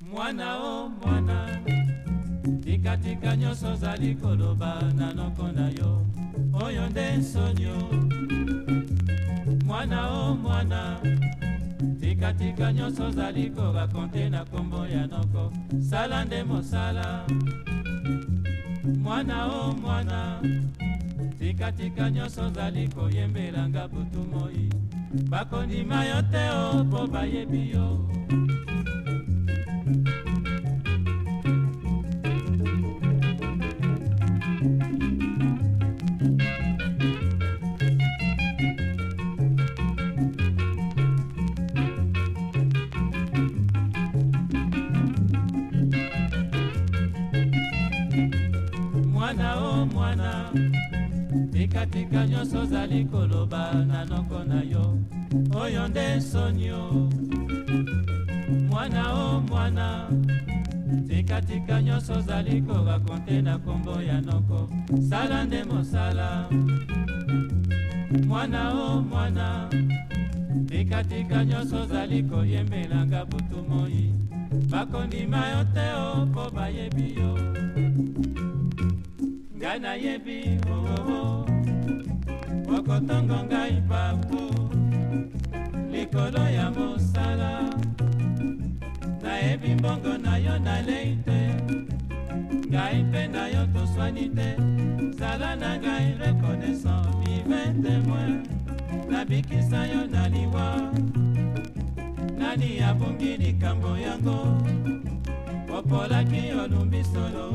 mwana o mwana tikatika nyonso ozali koloba na noko na yo oyo nde nsonio mwana o mwana tikatika nyonso ozali korakonte na nkombo ya noko sala nde mosala mwana o mwana tikatika nyonso ozali koyembelanga butu moi bakondima yo te o mpo bayebi yo tika nyonso koloba na noko na yo oyonde sonyo. mwana o oh mwana tikatika nyonso ozali kobakonte na nkombo ya noko sala nde mosala mwana o oh mwana tikatika nyonso ozali koyembelanga butu moi bakondima yo te o oh, mpo bayebi yo ngai nayebi oo okotongo ngai papu likolo ya mosala nayebi mbongo na yo nalei te ngai mpe na yo toswani te zala na ngai rekonesan vive temoin nabikisa yo na liwa nani abungi likambo yango opolaki olumbi solo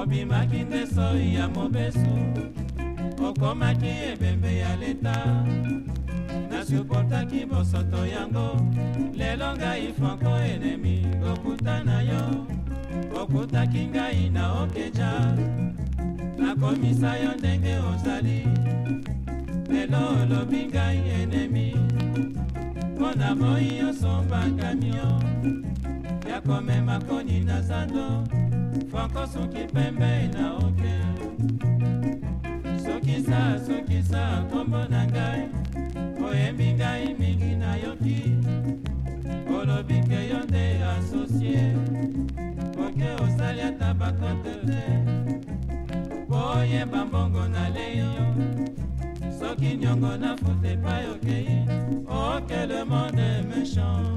obimaki nde soi ya mobesu okomaki ebembe ya leta nasuportaki bosoto yango lelo ngai franko enemi kokuta na yo okutaki ngai na okeja nakomisa yo ndenge ozali lelo olobi ngai enemi mpo na moi osomba kamio ya komema koni na zando franko suki pembe na oke sukisa sukisa kombo na ngai dosie koke osali ata bakonte te poyeba mbongo nalei yo soki niongo nafuta epai okei oke le monde méchant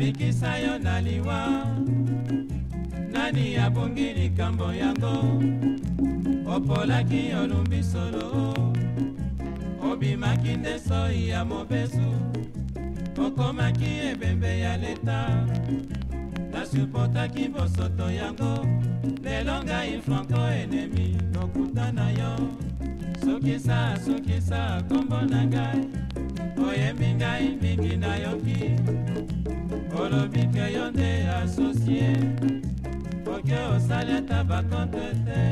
nabikisa yo na liwa nani abongi likambo yango opolaki olumbi solo obimaki nde soi ya mobesu okomaki ebembe ya leta nasuportaki bosoto yango lelo ngai franco enemi lokuta na yo sokisa sokisa kombo na ngai oyembi ngai mingi nayoki olobi mpe yo nde asosie oke osali ata bakonte te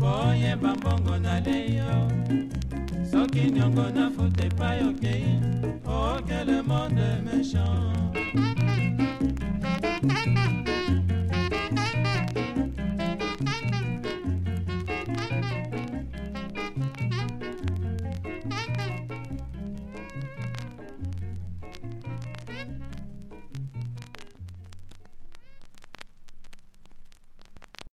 koyeba mbongo nalei yo soki niongo nafuta epai okei okele monde méchant